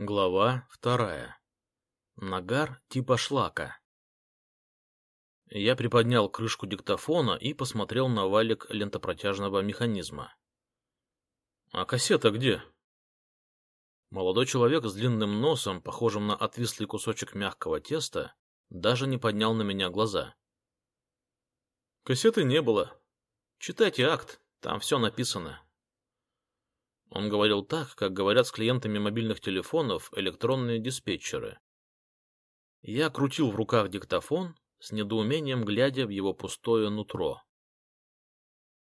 Глава вторая. Нагар типа шлака. Я приподнял крышку диктофона и посмотрел на валик лентопротяжного механизма. «А кассета где?» Молодой человек с длинным носом, похожим на отвислый кусочек мягкого теста, даже не поднял на меня глаза. «Кассеты не было. Читайте акт, там все написано», он говорил так, как говорят с клиентами мобильных телефонов электронные диспетчеры. Я крутил в руках диктофон, с недоумением глядя в его пустое нутро.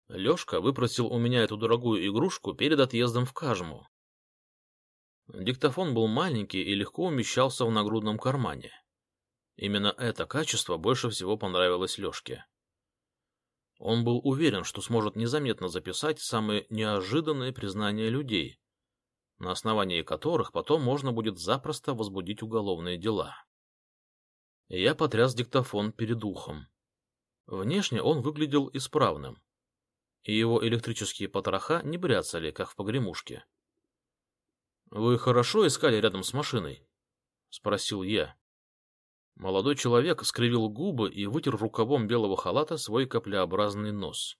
Лёшка выпросил у меня эту дорогую игрушку перед отъездом в Кажму. Диктофон был маленький и легко умещался в нагрудном кармане. Именно это качество больше всего понравилось Лёшке. Он был уверен, что сможет незаметно записать самые неожиданные признания людей, на основании которых потом можно будет запросто возбудить уголовные дела. Я потряс диктофон перед ухом. Внешне он выглядел исправным, и его электрические потроха не бряцали, как в погремушке. — Вы хорошо искали рядом с машиной? — спросил я. Молодой человек скривил губы и вытер рукавом белого халата свой каплеобразный нос.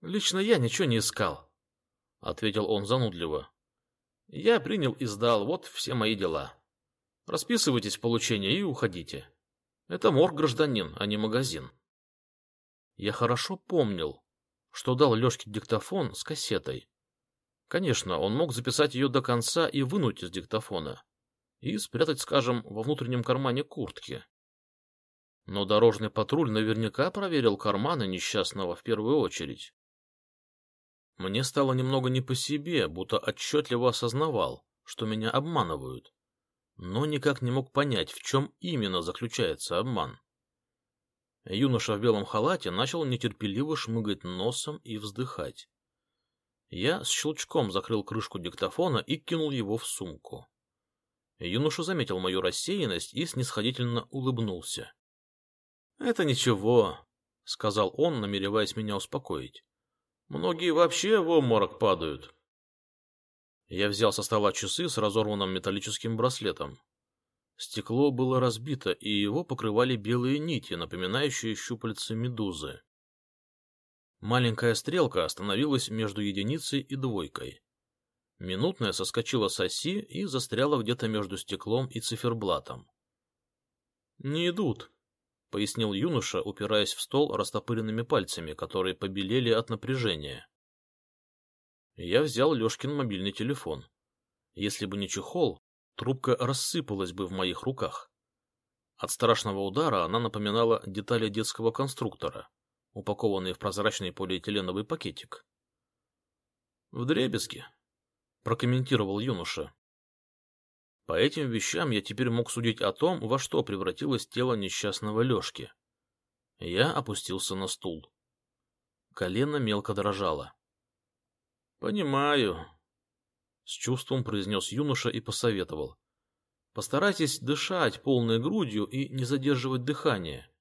«Лично я ничего не искал», — ответил он занудливо. «Я принял и сдал, вот все мои дела. Расписывайтесь в получении и уходите. Это морг гражданин, а не магазин». Я хорошо помнил, что дал Лешке диктофон с кассетой. Конечно, он мог записать ее до конца и вынуть из диктофона и спрятать, скажем, во внутреннем кармане куртки. Но дорожный патруль наверняка проверил карманы несчастного в первую очередь. Мне стало немного не по себе, будто отчетливо осознавал, что меня обманывают, но никак не мог понять, в чем именно заключается обман. Юноша в белом халате начал нетерпеливо шмыгать носом и вздыхать. Я с щелчком закрыл крышку диктофона и кинул его в сумку. Юноша заметил мою рассеянность и снисходительно улыбнулся. — Это ничего, — сказал он, намереваясь меня успокоить. — Многие вообще в обморок падают. Я взял со стола часы с разорванным металлическим браслетом. Стекло было разбито, и его покрывали белые нити, напоминающие щупальца медузы. Маленькая стрелка остановилась между единицей и двойкой. Минутная соскочила с оси и застряла где-то между стеклом и циферблатом. «Не идут», — пояснил юноша, упираясь в стол растопыренными пальцами, которые побелели от напряжения. Я взял Лешкин мобильный телефон. Если бы не чехол, трубка рассыпалась бы в моих руках. От страшного удара она напоминала детали детского конструктора, упакованные в прозрачный полиэтиленовый пакетик. В дребезги, прокомментировал юноша. По этим вещам я теперь мог судить о том, во что превратилось тело несчастного Лешки. Я опустился на стул. Колено мелко дрожало. — Понимаю, — с чувством произнес юноша и посоветовал. — Постарайтесь дышать полной грудью и не задерживать дыхание.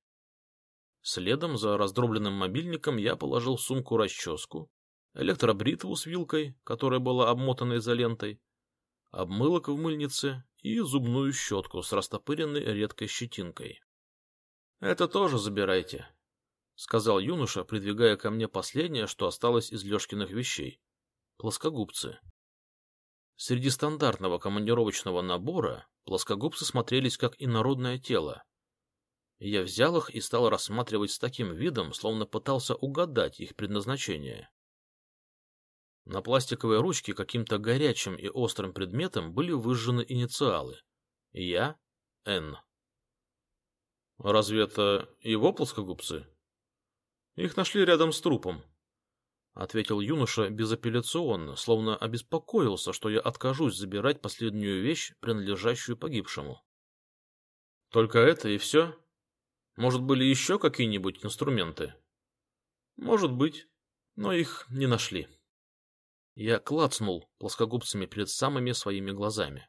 Следом за раздробленным мобильником я положил в сумку расческу, электробритву с вилкой, которая была обмотана изолентой, обмылок в мыльнице и зубную щетку с растопыренной редкой щетинкой. — Это тоже забирайте, — сказал юноша, придвигая ко мне последнее, что осталось из Лешкиных вещей — плоскогубцы. Среди стандартного командировочного набора плоскогубцы смотрелись как инородное тело. Я взял их и стал рассматривать с таким видом, словно пытался угадать их предназначение. На пластиковой ручке каким-то горячим и острым предметом были выжжены инициалы. Я — Н. Разве это его плоскогубцы? Их нашли рядом с трупом, — ответил юноша безапелляционно, словно обеспокоился, что я откажусь забирать последнюю вещь, принадлежащую погибшему. Только это и все? Может, были еще какие-нибудь инструменты? Может быть, но их не нашли. Я клацнул плоскогубцами перед самыми своими глазами.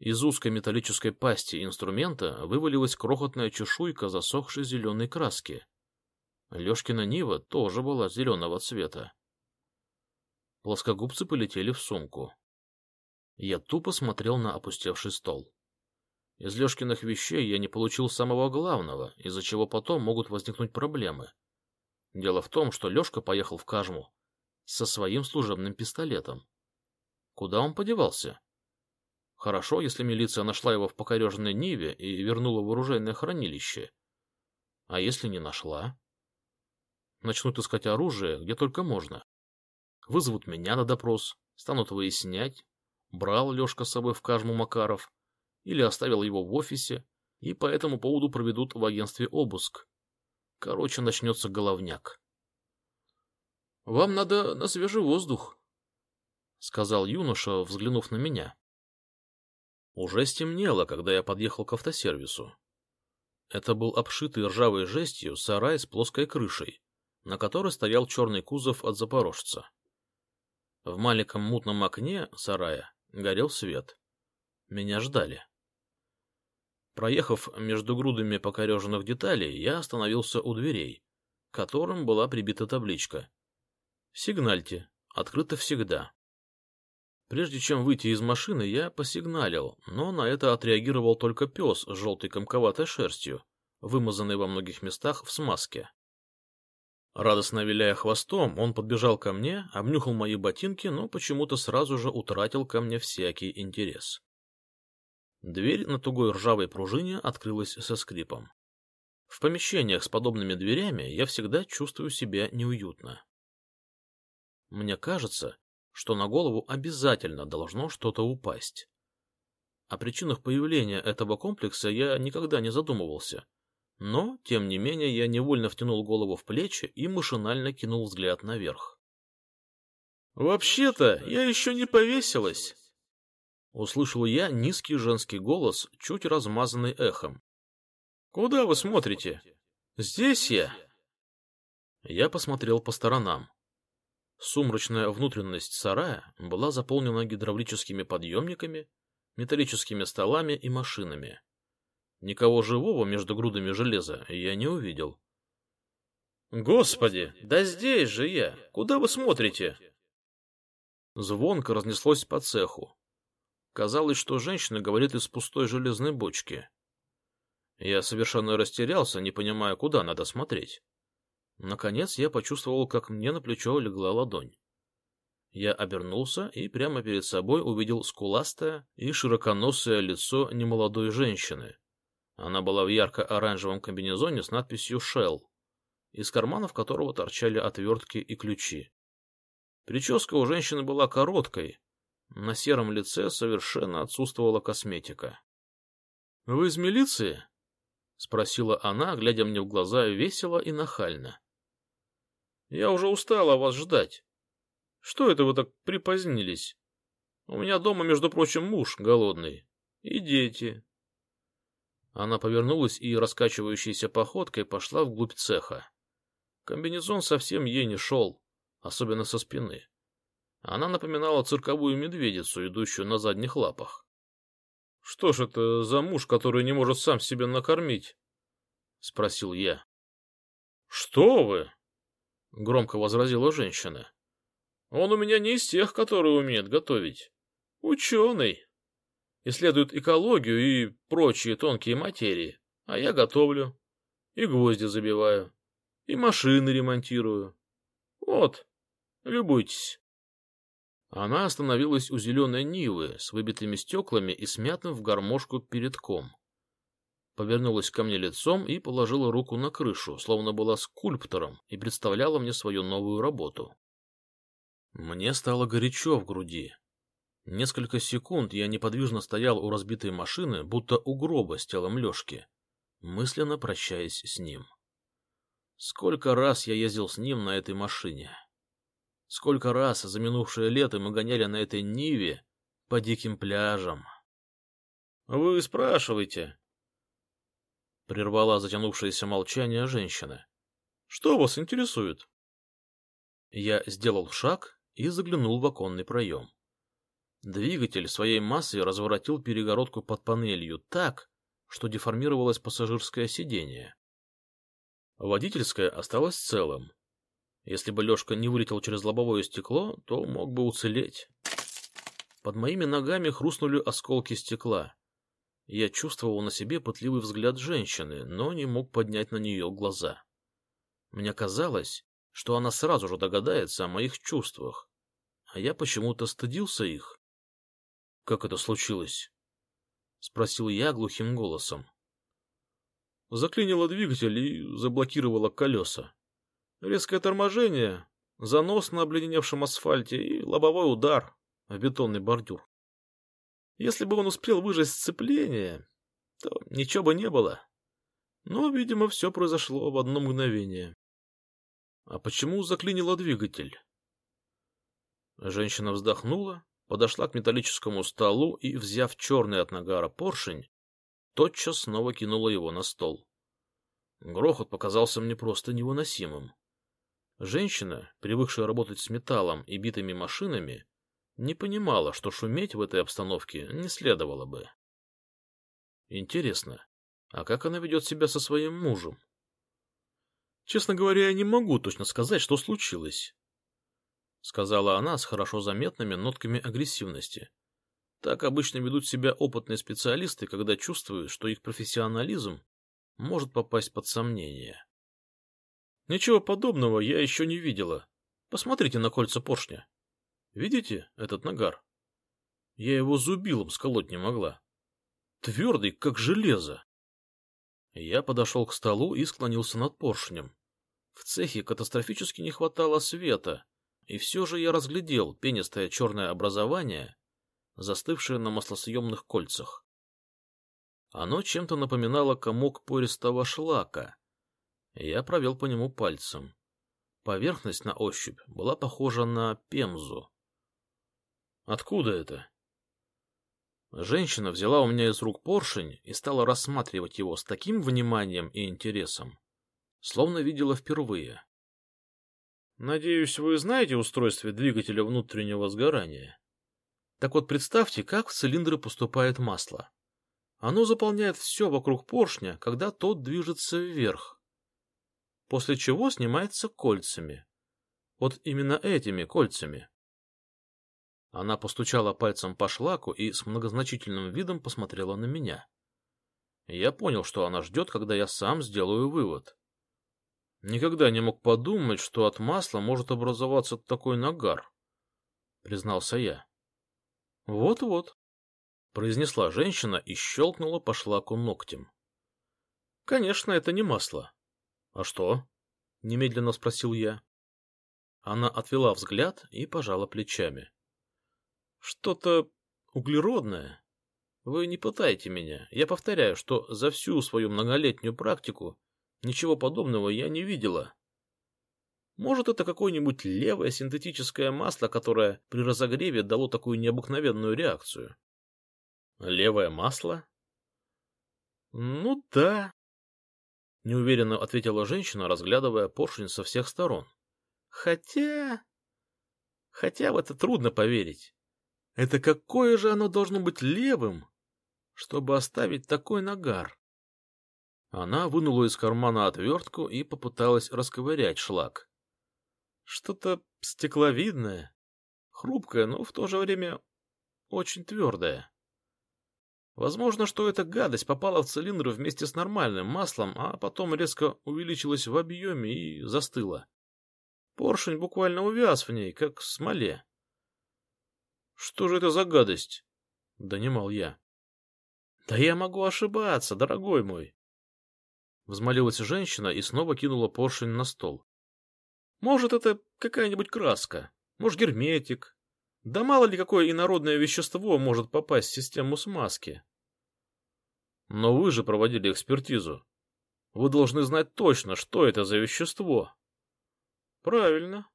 Из узкой металлической пасти инструмента вывалилась крохотная чешуйка засохшей зеленой краски. Лешкина Нива тоже была зеленого цвета. Плоскогубцы полетели в сумку. Я тупо смотрел на опустевший стол. Из Лешкиных вещей я не получил самого главного, из-за чего потом могут возникнуть проблемы. Дело в том, что Лешка поехал в Кажму со своим служебным пистолетом. Куда он подевался? Хорошо, если милиция нашла его в покореженной Ниве и вернула в оружейное хранилище. А если не нашла? Начнут искать оружие, где только можно. Вызовут меня на допрос, станут выяснять, брал Лешка с собой в Кажму Макаров или оставил его в офисе, и по этому поводу проведут в агентстве обыск. Короче, начнется головняк. — Вам надо на свежий воздух, — сказал юноша, взглянув на меня. Уже стемнело, когда я подъехал к автосервису. Это был обшитый ржавой жестью сарай с плоской крышей, на которой стоял черный кузов от запорожца. В маленьком мутном окне сарая горел свет. Меня ждали. Проехав между грудами покореженных деталей, я остановился у дверей, к которым была прибита табличка. «Сигнальте. Открыто всегда». Прежде чем выйти из машины, я посигналил, но на это отреагировал только пес с желтой комковатой шерстью, вымазанный во многих местах в смазке. Радостно виляя хвостом, он подбежал ко мне, обнюхал мои ботинки, но почему-то сразу же утратил ко мне всякий интерес. Дверь на тугой ржавой пружине открылась со скрипом. В помещениях с подобными дверями я всегда чувствую себя неуютно. Мне кажется, что на голову обязательно должно что-то упасть. О причинах появления этого комплекса я никогда не задумывался, но, тем не менее, я невольно втянул голову в плечи и машинально кинул взгляд наверх. «Вообще-то, я еще не повесилась!» Услышал я низкий женский голос, чуть размазанный эхом. «Куда вы смотрите? Здесь я!» Я посмотрел по сторонам. Сумрачная внутренность сарая была заполнена гидравлическими подъемниками, металлическими столами и машинами. Никого живого между грудами железа я не увидел. «Господи, да здесь же я! Куда вы смотрите?» Звонко разнеслось по цеху. Казалось, что женщина говорит из пустой железной бочки. Я совершенно растерялся, не понимая, куда надо смотреть. Наконец я почувствовал, как мне на плечо легла ладонь. Я обернулся и прямо перед собой увидел скуластое и широконосое лицо немолодой женщины, она была в ярко-оранжевом комбинезоне с надписью «Shell», из карманов которого торчали отвертки и ключи. Прическа у женщины была короткой, на сером лице совершенно отсутствовала косметика. — Вы из милиции? — спросила она, глядя мне в глаза весело и нахально. — Я уже устала вас ждать. Что это вы так припозднились? У меня дома, между прочим, муж голодный. И дети. Она повернулась и раскачивающейся походкой пошла вглубь цеха. Комбинезон совсем ей не шел, особенно со спины. Она напоминала цирковую медведицу, идущую на задних лапах. — Что ж это за муж, который не может сам себя накормить? — спросил я. — Что вы? — громко возразила женщина. — Он у меня не из тех, которые умеют готовить. Ученый исследуют экологию и прочие тонкие материи, а я готовлю, и гвозди забиваю, и машины ремонтирую. Вот, любуйтесь. Она остановилась у зеленой Нивы с выбитыми стеклами и смятым в гармошку передком. Повернулась ко мне лицом и положила руку на крышу, словно была скульптором и представляла мне свою новую работу. Мне стало горячо в груди, Несколько секунд я неподвижно стоял у разбитой машины, будто у гроба с телом Лешки, мысленно прощаясь с ним. Сколько раз я ездил с ним на этой машине. Сколько раз за минувшее лето мы гоняли на этой Ниве по диким пляжам. — Вы спрашиваете? — прервала затянувшееся молчание женщина. — Что вас интересует? Я сделал шаг и заглянул в оконный проем. Двигатель своей массой разворотил перегородку под панелью так, что деформировалось пассажирское сиденье. Водительское осталось целым. Если бы Лешка не вылетел через лобовое стекло, то мог бы уцелеть. Под моими ногами хрустнули осколки стекла. Я чувствовал на себе пытливый взгляд женщины, но не мог поднять на нее глаза. Мне казалось, что она сразу же догадается о моих чувствах, а я почему-то стыдился их. — Как это случилось? — спросил я глухим голосом. Заклинило двигатель и заблокировало колеса. Резкое торможение, занос на обледеневшем асфальте и лобовой удар в бетонный бордюр. Если бы он успел выжать сцепление, то ничего бы не было. Но, видимо, все произошло в одно мгновение. А почему заклинило двигатель? Женщина вздохнула, подошла к металлическому столу и, взяв черный от нагара поршень, тотчас снова кинула его на стол. Грохот показался мне просто невыносимым. Женщина, привыкшая работать с металлом и битыми машинами, не понимала, что шуметь в этой обстановке не следовало бы. Интересно, а как она ведет себя со своим мужем? Честно говоря, я не могу точно сказать, что случилось, — сказала она с хорошо заметными нотками агрессивности. Так обычно ведут себя опытные специалисты, когда чувствуют, что их профессионализм может попасть под сомнение. Ничего подобного я еще не видела. Посмотрите на кольца поршня. Видите этот нагар? Я его зубилом сколоть не могла. Твердый, как железо. Я подошел к столу и склонился над поршнем. В цехе катастрофически не хватало света, и все же я разглядел пенистое черное образование, застывшее на маслосъемных кольцах. Оно чем-то напоминало комок пористого шлака. Я провел по нему пальцем. Поверхность на ощупь была похожа на пемзу. Откуда это? Женщина взяла у меня из рук поршень и стала рассматривать его с таким вниманием и интересом, словно видела впервые. Надеюсь, вы знаете устройство двигателя внутреннего сгорания? Так вот, представьте, как в цилиндры поступает масло. Оно заполняет все вокруг поршня, когда тот движется вверх, после чего снимается кольцами. Вот именно этими кольцами. Она постучала пальцем по шлаку и с многозначительным видом посмотрела на меня. Я понял, что она ждет, когда я сам сделаю вывод. Никогда не мог подумать, что от масла может образоваться такой нагар, признался я. Вот-вот, произнесла женщина и щелкнула по шлаку ногтем. Конечно, это не масло. А что? немедленно спросил я. Она отвела взгляд и пожала плечами. Что-то углеродное. Вы не пытайте меня. Я повторяю, что за всю свою многолетнюю практику ничего подобного я не видела. Может, это какое-нибудь левое синтетическое масло, которое при разогреве дало такую необыкновенную реакцию. Левое масло? Ну да. Неуверенно ответила женщина, разглядывая поршень со всех сторон. Хотя... Хотя в это трудно поверить. Это какое же оно должно быть левым, чтобы оставить такой нагар? Она вынула из кармана отвертку и попыталась расковырять шлак. Что-то стекловидное, хрупкое, но в то же время очень твердое. Возможно, что эта гадость попала в цилиндр вместе с нормальным маслом, а потом резко увеличилась в объеме и застыла. Поршень буквально увяз в ней, как в смоле. Что же это за гадость? Донимал я. Да я могу ошибаться, дорогой мой. Взмолилась женщина и снова кинула поршень на стол. Может, это какая-нибудь краска, может, герметик. Да мало ли какое инородное вещество может попасть в систему смазки. Но вы же проводили экспертизу. Вы должны знать точно, что это за вещество. Правильно,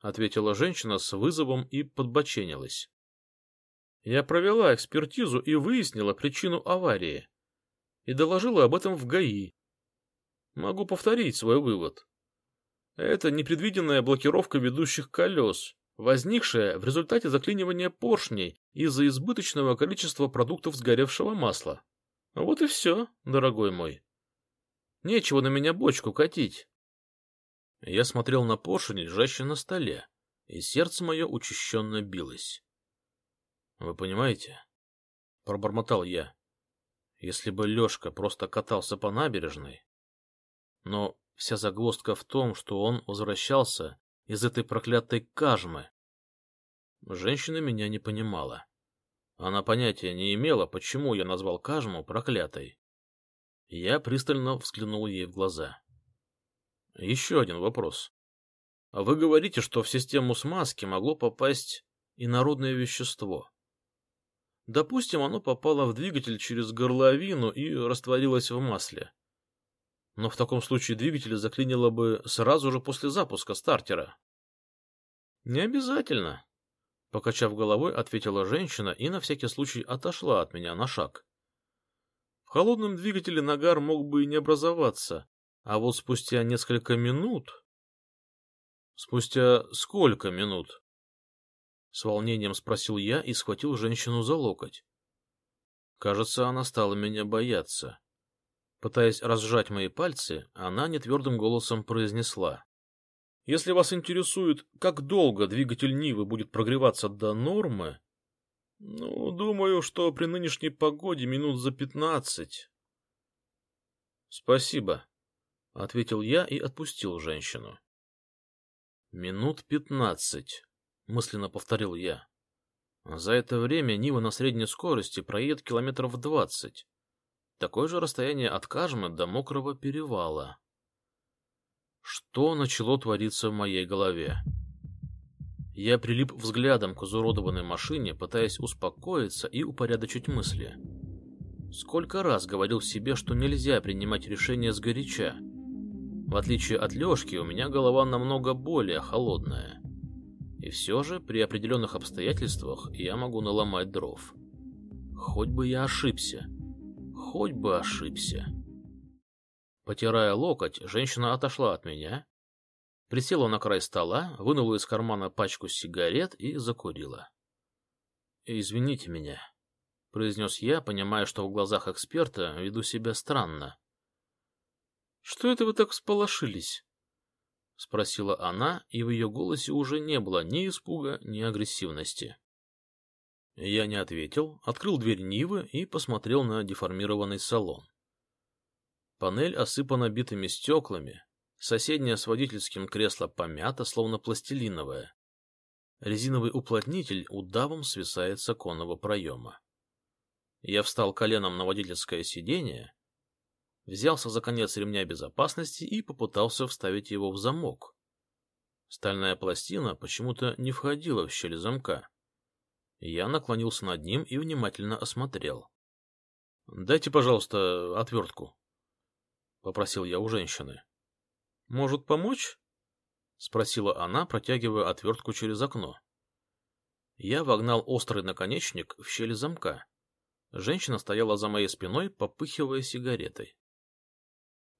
ответила женщина с вызовом и подбоченилась. Я провела экспертизу и выяснила причину аварии. И доложила об этом в ГАИ. Могу повторить свой вывод. Это непредвиденная блокировка ведущих колес, возникшая в результате заклинивания поршней из-за избыточного количества продуктов сгоревшего масла. Вот и все, дорогой мой. Нечего на меня бочку катить. Я смотрел на поршень, лежащий на столе, и сердце мое учащенно билось. Вы понимаете? Пробормотал я. Если бы Лешка просто катался по набережной. Но вся загвоздка в том, что он возвращался из этой проклятой кажмы. Женщина меня не понимала. Она понятия не имела, почему я назвал кажму проклятой. Я пристально взглянул ей в глаза. Еще один вопрос. Вы говорите, что в систему смазки могло попасть инородное вещество. Допустим, оно попало в двигатель через горловину и растворилось в масле. Но в таком случае двигатель заклинило бы сразу же после запуска стартера. Не обязательно, покачав головой, ответила женщина и на всякий случай отошла от меня на шаг. В холодном двигателе нагар мог бы и не образоваться, а вот спустя несколько минут... Спустя сколько минут? С волнением спросил я и схватил женщину за локоть. Кажется, она стала меня бояться. Пытаясь разжать мои пальцы, она нетвердым голосом произнесла. «Если вас интересует, как долго двигатель Нивы будет прогреваться до нормы, ну, думаю, что при нынешней погоде минут за пятнадцать». «Спасибо», — ответил я и отпустил женщину. «Минут пятнадцать», — мысленно повторил я. «За это время Нива на средней скорости проедет километров двадцать. Такое же расстояние от Кажмы до Мокрого перевала. Что начало твориться в моей голове? Я прилип взглядом к изуродованной машине, пытаясь успокоиться и упорядочить мысли. Сколько раз говорил себе, что нельзя принимать решения сгоряча. В отличие от Лешки, у меня голова намного более холодная. И все же, при определенных обстоятельствах, я могу наломать дров. Хоть бы я ошибся хоть бы ошибся. Потирая локоть, женщина отошла от меня, присела на край стола, вынула из кармана пачку сигарет и закурила. «Извините меня», — произнес я, понимая, что в глазах эксперта веду себя странно. «Что это вы так всполошились?» — спросила она, и в ее голосе уже не было ни испуга, ни агрессивности. Я не ответил, открыл дверь Нивы и посмотрел на деформированный салон. Панель осыпана битыми стеклами, соседняя с водительским кресло помята, словно пластилиновая. Резиновый уплотнитель удавом свисает с оконного проема. Я встал коленом на водительское сиденье, взялся за конец ремня безопасности и попытался вставить его в замок. Стальная пластина почему-то не входила в щель замка. Я наклонился над ним и внимательно осмотрел. — Дайте, пожалуйста, отвертку, — попросил я у женщины. — Может, помочь? — спросила она, протягивая отвертку через окно. Я вогнал острый наконечник в щель замка. Женщина стояла за моей спиной, попыхивая сигаретой.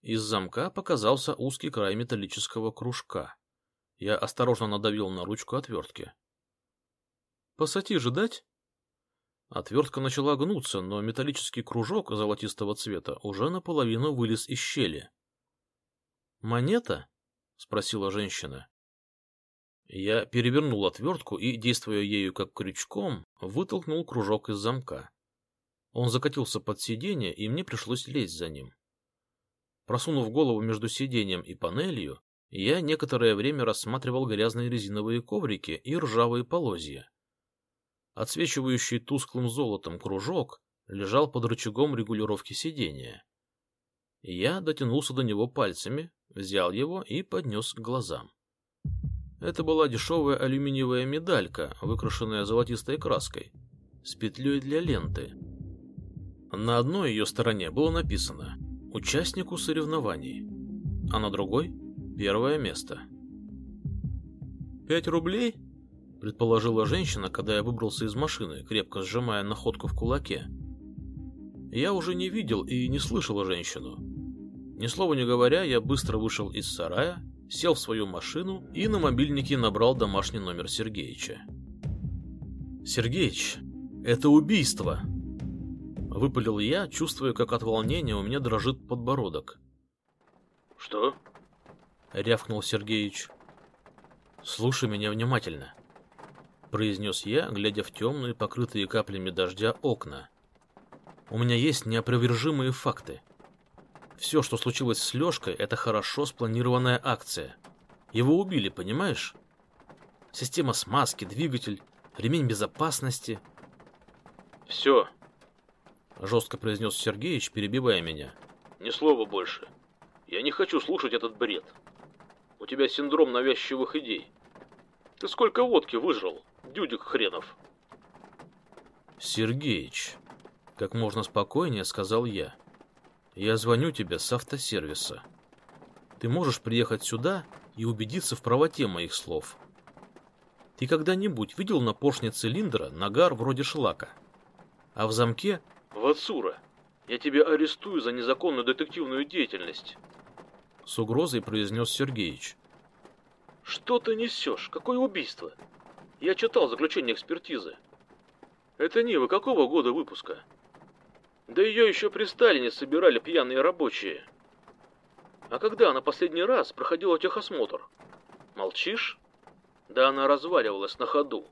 Из замка показался узкий край металлического кружка. Я осторожно надавил на ручку отвертки. Пассатижи дать? Отвертка начала гнуться, но металлический кружок золотистого цвета уже наполовину вылез из щели. «Монета?» — спросила женщина. Я перевернул отвертку и, действуя ею как крючком, вытолкнул кружок из замка. Он закатился под сиденье, и мне пришлось лезть за ним. Просунув голову между сиденьем и панелью, я некоторое время рассматривал грязные резиновые коврики и ржавые полозья. Отсвечивающий тусклым золотом кружок лежал под рычагом регулировки сидения. Я дотянулся до него пальцами, взял его и поднес к глазам. Это была дешевая алюминиевая медалька, выкрашенная золотистой краской, с петлей для ленты. На одной ее стороне было написано «Участнику соревнований», а на другой — «Первое место». «Пять рублей?» предположила женщина, когда я выбрался из машины, крепко сжимая находку в кулаке. Я уже не видел и не слышал женщину. Ни слова не говоря, я быстро вышел из сарая, сел в свою машину и на мобильнике набрал домашний номер Сергеича. «Сергеич, это убийство!» Выпалил я, чувствуя, как от волнения у меня дрожит подбородок. «Что?» — рявкнул Сергеич. «Слушай меня внимательно. произнес я, глядя в темные, покрытые каплями дождя окна. У меня есть неопровержимые факты. Все, что случилось с Лешкой, это хорошо спланированная акция. Его убили, понимаешь? Система смазки, двигатель, ремень безопасности. Все, жестко произнес Сергеич, перебивая меня. Ни слова больше. Я не хочу слушать этот бред. У тебя синдром навязчивых идей. Ты сколько водки выжрал, дюдик хренов? Сергеич, как можно спокойнее сказал я. Я звоню тебе с автосервиса. Ты можешь приехать сюда и убедиться в правоте моих слов. Ты когда-нибудь видел на поршне цилиндра нагар вроде шлака? А в замке... Вацура, я тебя арестую за незаконную детективную деятельность. С угрозой произнес Сергеич. Что ты несешь? Какое убийство? Я читал заключение экспертизы. Это Нива какого года выпуска? Да ее еще при Сталине собирали пьяные рабочие. А когда она последний раз проходила техосмотр? Молчишь? Да она разваливалась на ходу.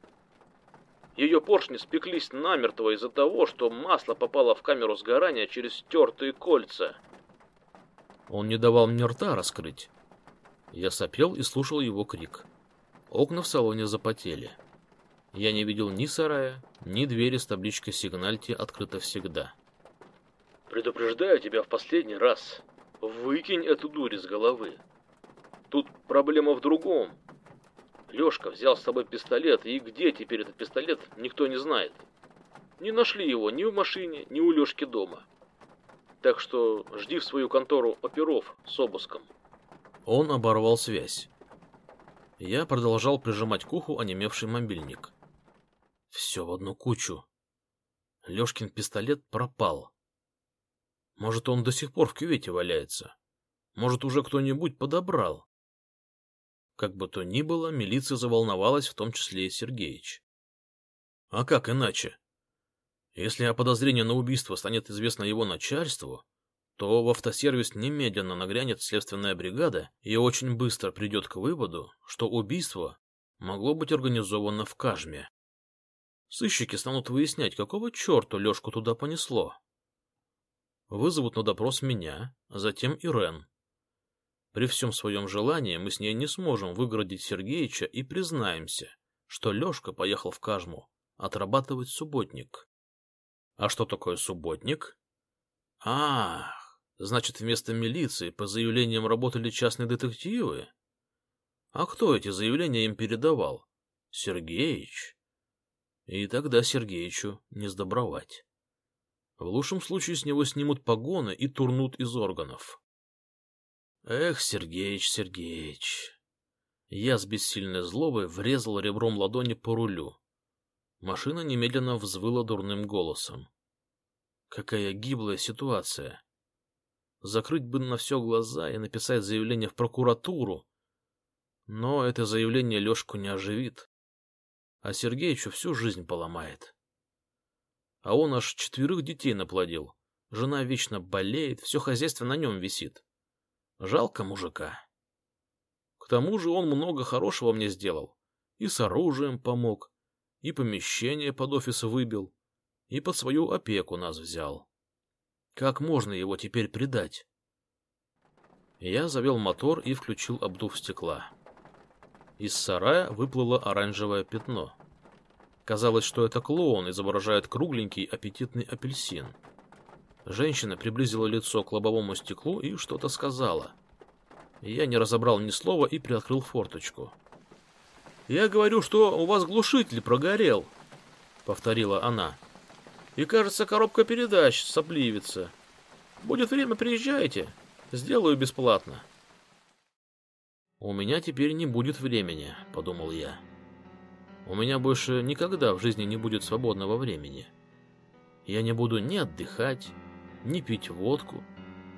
Ее поршни спеклись намертво из-за того, что масло попало в камеру сгорания через стертые кольца. Он не давал мне рта раскрыть. Я сопел и слушал его крик. Окна в салоне запотели. Я не видел ни сарая, ни двери с табличкой «Сигнальте» открыто всегда. Предупреждаю тебя в последний раз. Выкинь эту дурь из головы. Тут проблема в другом. Лёшка взял с собой пистолет, и где теперь этот пистолет, никто не знает. Не нашли его ни в машине, ни у Лёшки дома. Так что жди в свою контору оперов с обыском. Он оборвал связь. Я продолжал прижимать к уху онемевший мобильник. Все в одну кучу. Лёшкин пистолет пропал. Может, он до сих пор в кювете валяется. Может, уже кто-нибудь подобрал. Как бы то ни было, милиция заволновалась, в том числе и Сергеич. А как иначе? Если о подозрении на убийство станет известно его начальству, то в автосервис немедленно нагрянет следственная бригада и очень быстро придет к выводу, что убийство могло быть организовано в Кажме. Сыщики станут выяснять, какого черта Лешку туда понесло вызовут на допрос меня, а затем Ирен. При всем своем желании мы с ней не сможем выгородить Сергеича и признаемся, что Лешка поехал в Кажму отрабатывать субботник. А что такое субботник? Ах, значит, вместо милиции по заявлениям работали частные детективы? А кто эти заявления им передавал? Сергеич? И тогда Сергеичу не сдобровать. В лучшем случае с него снимут погоны и турнут из органов. Эх, Сергеич, Сергеич. Я с бессильной злобой врезал ребром ладони по рулю. Машина немедленно взвыла дурным голосом. Какая гиблая ситуация. Закрыть бы на все глаза и написать заявление в прокуратуру. Но это заявление Лешку не оживит. А Сергеичу всю жизнь поломает. А он аж четверых детей наплодил. Жена вечно болеет, все хозяйство на нем висит. Жалко мужика. К тому же он много хорошего мне сделал. И с оружием помог, и помещение под офис выбил, и под свою опеку нас взял. Как можно его теперь предать? Я завел мотор и включил обдув стекла. Из сарая выплыло оранжевое пятно. Казалось, что это клоун изображает кругленький аппетитный апельсин. Женщина приблизила лицо к лобовому стеклу и что-то сказала. Я не разобрал ни слова и приоткрыл форточку. «Я говорю, что у вас глушитель прогорел», — повторила она. «И, кажется, коробка передач сопливится. Будет время, приезжайте. Сделаю бесплатно». «У меня теперь не будет времени», — подумал я. У меня больше никогда в жизни не будет свободного времени. Я не буду ни отдыхать, ни пить водку,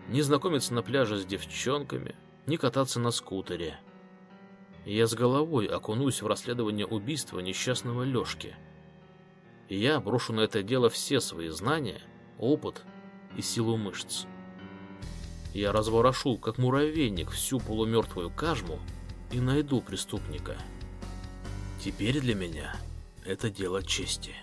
ни знакомиться на пляже с девчонками, ни кататься на скутере. Я с головой окунусь в расследование убийства несчастного Лешки. И я брошу на это дело все свои знания, опыт и силу мышц. Я разворошу, как муравейник, всю полумертвую кажму и найду преступника. Теперь для меня это дело чести.